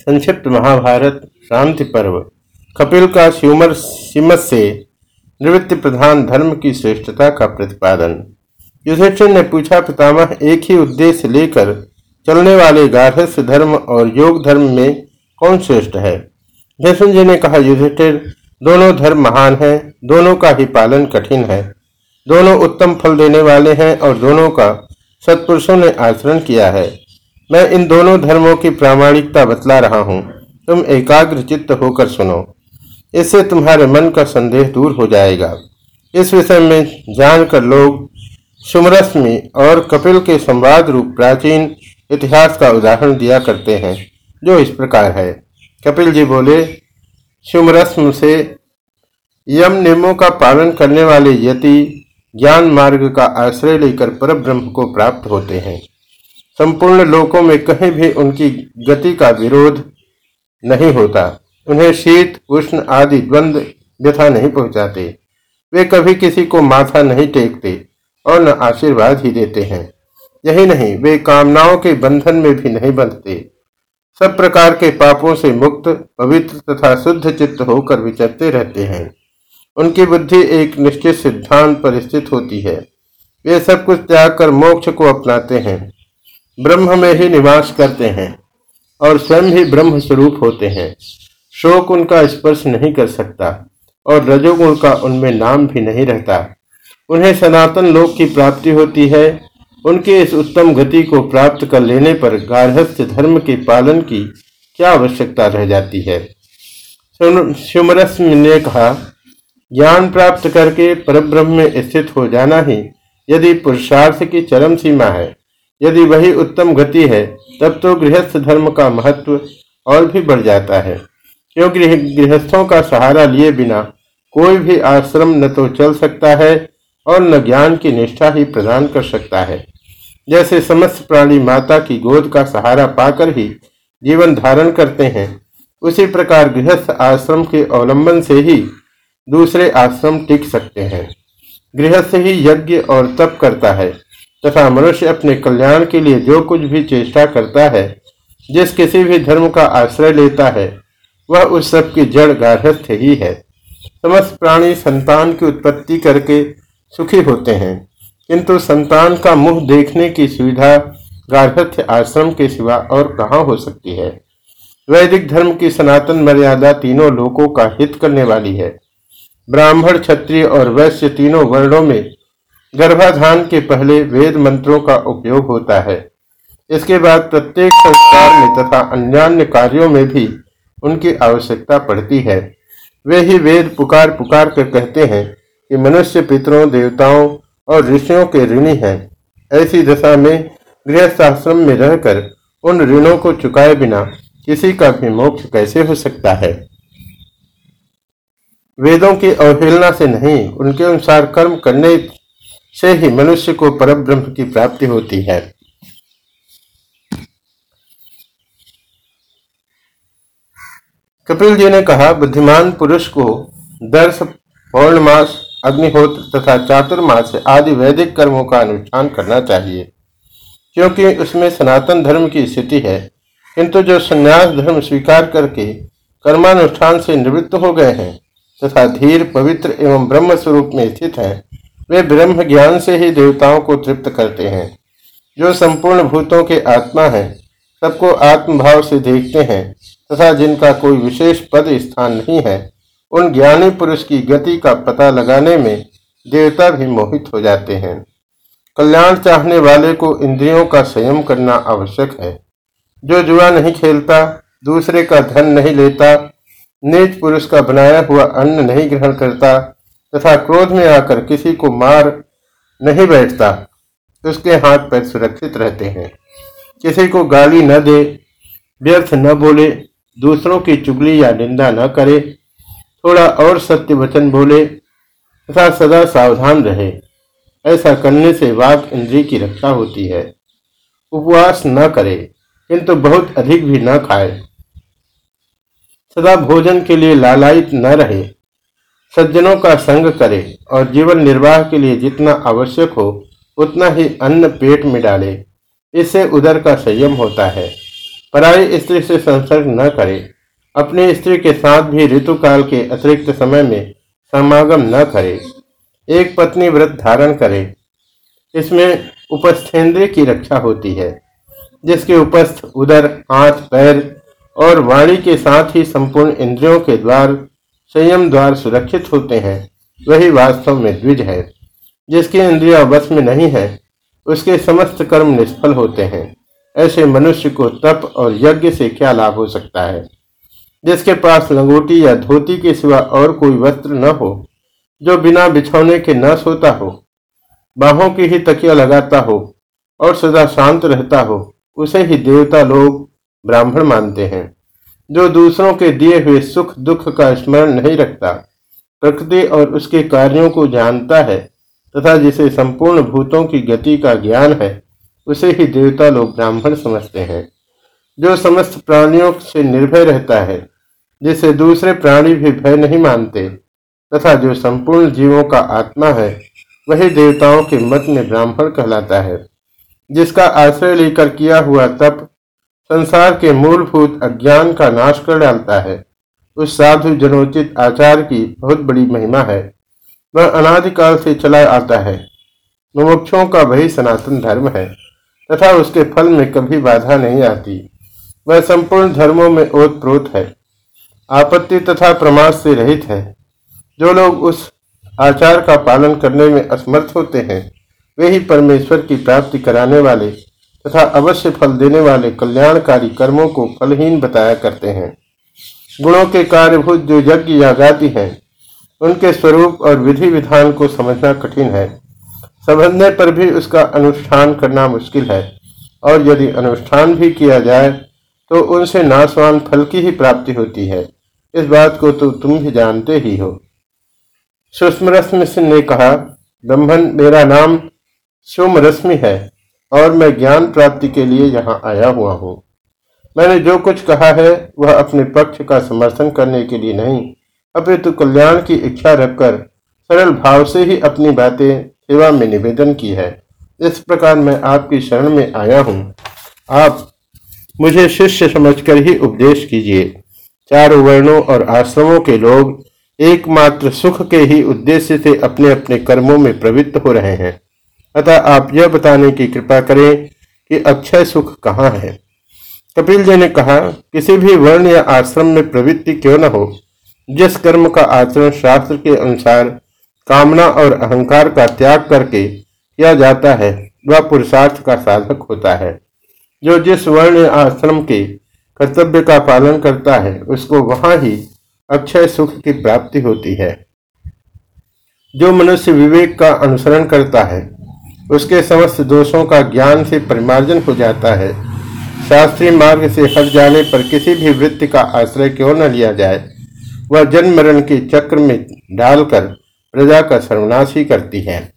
संक्षिप्त महाभारत, शांति पर्व। कपिल का श्यूमर सिमत से निवृत्ति प्रधान धर्म की श्रेष्ठता का प्रतिपादन। युधिष्ठिर ने पूछा, पितामह, एक ही उद्देश्य लेकर चलने वाले गार्हस्थ धर्म और योग धर्म में कौन श्रेष्ठ है? जयसुन जी ने कहा, युधिष्ठिर, दोनों धर्म महान हैं, दोनों का ही पालन कठिन है। दोनों उत्तम फल देने वाले हैं और दोनों का सत्पुरुषों ने आचरण किया है। मैं इन दोनों धर्मों की प्रामाणिकता बतला रहा हूँ। तुम एकाग्र चित्त होकर सुनो। इससे तुम्हारे मन का संदेह दूर हो जाएगा। इस विषय में जानकर लोग सुमरश्मि और कपिल के संवाद रूप प्राचीन इतिहास का उदाहरण दिया करते हैं, जो इस प्रकार है। कपिल जी बोले, सुमरस्म से यम नियमों का पालन करने वाले यति ज्ञान मार्ग का आश्रय लेकर पर ब्रह्म को प्राप्त होते हैं। संपूर्ण लोकों में कहीं भी उनकी गति का विरोध नहीं होता। उन्हें शीत, उष्ण आदि द्वंद व्यथा नहीं पहुंचाते। वे कभी किसी को माथा नहीं टेकते और न आशीर्वाद ही देते हैं। यही नहीं, वे कामनाओं के बंधन में भी नहीं बंधते। सब प्रकार के पापों से मुक्त, पवित्र तथा शुद्ध चित्त होकर विचरते रहते हैं। उनकी बुद्धि एक निश्चित सिद्धांत पर स्थित होती है। वे सब कुछ त्याग कर मोक्ष को अपनाते हैं। ब्रह्म में ही निवास करते हैं और स्वयं ही ब्रह्म स्वरूप होते हैं। शोक उनका स्पर्श नहीं कर सकता और रजोगुण का उनमें नाम भी नहीं रहता। उन्हें सनातन लोक की प्राप्ति होती है। उनके इस उत्तम गति को प्राप्त कर लेने पर गार्हस्थ धर्म के पालन की क्या आवश्यकता रह जाती है? सुमरस ने कहा, ज्ञान प्राप्त करके परब्रह्म में स्थित हो जाना ही यदि पुरुषार्थ की चरम सीमा है। यदि वही उत्तम गति है, तब तो गृहस्थ धर्म का महत्व और भी बढ़ जाता है। क्योंकि गृहस्थों का सहारा लिए बिना कोई भी आश्रम न तो चल सकता है और न ज्ञान की निष्ठा ही प्रदान कर सकता है। जैसे समस्त प्राणी माता की गोद का सहारा पाकर ही जीवन धारण करते हैं, उसी प्रकार गृहस्थ आश्रम के अवलंबन से ही दूसरे आश्रम टिक सकते हैं। गृहस्थ ही यज्ञ और तप करता है। तथा मनुष्य अपने कल्याण के लिए जो कुछ भी चेष्टा करता है, जिस किसी भी धर्म का आश्रय लेता है, वह उस सब की जड़ गार्हस्थ ही है। समस्त प्राणी संतान की उत्पत्ति करके सुखी होते हैं, किंतु संतान का मुँह देखने की सुविधा गार्हस्थ्य आश्रम के सिवा और कहाँ हो सकती है? वैदिक धर्म की सनातन मर्यादा तीनों लोगों का हित करने वाली है। ब्राह्मण, क्षत्रिय और वैश्य तीनों वर्णों में गर्भाधान के पहले वेद मंत्रों का उपयोग होता है। इसके बाद प्रत्येक संस्कार में तथा अन्य कार्यों में भी उनकी आवश्यकता पड़ती है। वे ही वेद पुकार पुकार कर कहते हैं कि मनुष्य पितरों, देवताओं और ऋषियों के ऋणी हैं। ऐसी दशा में गृहस्थाश्रम में रहकर उन ऋणों को चुकाए बिना किसी का भी मोक्ष कैसे हो सकता है? वेदों की अवहेलना से नहीं, उनके अनुसार कर्म करने से ही मनुष्य को परब्रह्म की प्राप्ति होती है। कपिल जी ने कहा, बुद्धिमान पुरुष को दर्श, पौर्णमास, अग्निहोत्र तथा चातुर्मास आदि वैदिक कर्मों का अनुष्ठान करना चाहिए, क्योंकि उसमें सनातन धर्म की स्थिति है। किंतु जो संन्यास धर्म स्वीकार करके कर्मानुष्ठान से निवृत्त हो गए हैं तथा धीर, पवित्र एवं ब्रह्म स्वरूप में स्थित हैं वे ब्रह्म ज्ञान से ही देवताओं को तृप्त करते हैं। जो संपूर्ण भूतों के आत्मा है, सबको आत्मभाव से देखते हैं, तथा जिनका कोई विशेष पद स्थान नहीं है, उन ज्ञानी पुरुष की गति का पता लगाने में देवता भी मोहित हो जाते हैं। कल्याण चाहने वाले को इंद्रियों का संयम करना आवश्यक है। जो जुआ नहीं खेलता, दूसरे का धन नहीं लेता, नीच पुरुष का बनाया हुआ अन्न नहीं ग्रहण करता तथा क्रोध में आकर किसी को मार नहीं बैठता, उसके हाथ पैर सुरक्षित रहते हैं। किसी को गाली न दे, व्यर्थ न बोले, दूसरों की चुगली या निंदा न करे, थोड़ा और सत्य वचन बोले तथा सदा सावधान रहे। ऐसा करने से वाक इंद्री की रक्षा होती है। उपवास न करे, किंतु बहुत अधिक भी न खाए। सदा भोजन के लिए लालायित न रहे। सज्जनों का संग करे और जीवन निर्वाह के लिए जितना आवश्यक हो, उतना ही अन्न पेट में डाले। इससे उदर का संयम होता है। पराई स्त्री से संसर्ग न करे। अपनी स्त्री के साथ भी ऋतुकाल के अतिरिक्त समय में समागम न करे। एक पत्नी व्रत धारण करे। इसमें उपस्थेंद्र की रक्षा होती है, जिसके उपस्थ उदर हाथ पैर और वाणी के साथ ही संपूर्ण इंद्रियों के द्वार संयम द्वार सुरक्षित होते हैं, वही वास्तव में द्विज है। जिसकी इंद्रिया वश में नहीं है, उसके समस्त कर्म निष्फल होते हैं। ऐसे मनुष्य को तप और यज्ञ से क्या लाभ हो सकता है? जिसके पास लंगोटी या धोती के सिवा और कोई वस्त्र न हो, जो बिना बिछौने के न सोता हो, बाहों की ही तकिया लगाता हो और सदा शांत रहता हो, उसे ही देवता लोग ब्राह्मण मानते हैं। जो दूसरों के दिए हुए सुख दुख का स्मरण नहीं रखता, प्रकृति और उसके कार्यों को जानता है, तथा जिसे संपूर्ण भूतों की गति का ज्ञान है, उसे ही देवता लोग ब्राह्मण समझते हैं। जो समस्त प्राणियों से निर्भय रहता है, जिसे दूसरे प्राणी भी भय नहीं मानते, तथा जो संपूर्ण जीवों का आत्मा है, वही देवताओं के मत में ब्राह्मण कहलाता है। जिसका आश्रय लेकर किया हुआ तप संसार के मूलभूत अज्ञान का नाश कर डालता है। उस साधु जनोचित आचार की बहुत बड़ी महिमा है। वह अनादिकाल से चला आता है। मुमुक्षों का वही सनातन धर्म है, तथा उसके फल में कभी बाधा नहीं आती। वह संपूर्ण धर्मों में ओत प्रोत है। आपत्ति तथा प्रमाद से रहित है। जो लोग उस आचार का पालन करने में असमर्थ होते हैं, वे ही परमेश्वर की प्राप्ति कराने वाले तथा अवश्य फल देने वाले कल्याणकारी कर्मों को फलहीन बताया करते हैं। गुणों के कार्यभूत जो यज्ञ या गाति हैं, उनके स्वरूप और विधि विधान को समझना कठिन है। समझने पर भी उसका अनुष्ठान करना मुश्किल है, और यदि अनुष्ठान भी किया जाए तो उनसे नाशवान फल की ही प्राप्ति होती है। इस बात को तो तुम भी जानते ही हो। सूक्ष्म रश्मि सिंह ने कहा, ब्रह्मन मेरा नाम सुम रश्मि है। और मैं ज्ञान प्राप्ति के लिए यहाँ आया हुआ हूँ। मैंने जो कुछ कहा है, वह अपने पक्ष का समर्थन करने के लिए नहीं। अपितु तो कल्याण की इच्छा रखकर, सरल भाव से ही अपनी बातें सेवा में निवेदन की है। इस प्रकार मैं आपकी शरण में आया हूँ। आप मुझे शिष्य समझकर ही उपदेश कीजिए। चारों वर्णों और आश्रमों के लोग एकमात्र सुख के ही उद्देश्य से अपने अपने कर्मों में प्रवृत्त हो रहे हैं। अतः आप यह बताने की कृपा करें कि अक्षय सुख कहाँ है। कपिल जी ने कहा, किसी भी वर्ण या आश्रम में प्रवृत्ति क्यों न हो? जिस कर्म का आचरण शास्त्र के अनुसार कामना और अहंकार का त्याग करके किया जाता है, वह पुरुषार्थ का साधक होता है। जो जिस वर्ण या आश्रम के कर्तव्य का पालन करता है, उसको वहाँ ही अक्षय सुख की प्राप्ति होती है। जो मनुष्य विवेक का अनुसरण करता है उसके समस्त दोषों का ज्ञान से परिमार्जन हो जाता है। शास्त्रीय मार्ग से हट जाने पर किसी भी वृत्ति का आश्रय क्यों न लिया जाए? वह जन्म मरण के चक्र में डालकर प्रजा का सर्वनाश ही करती है।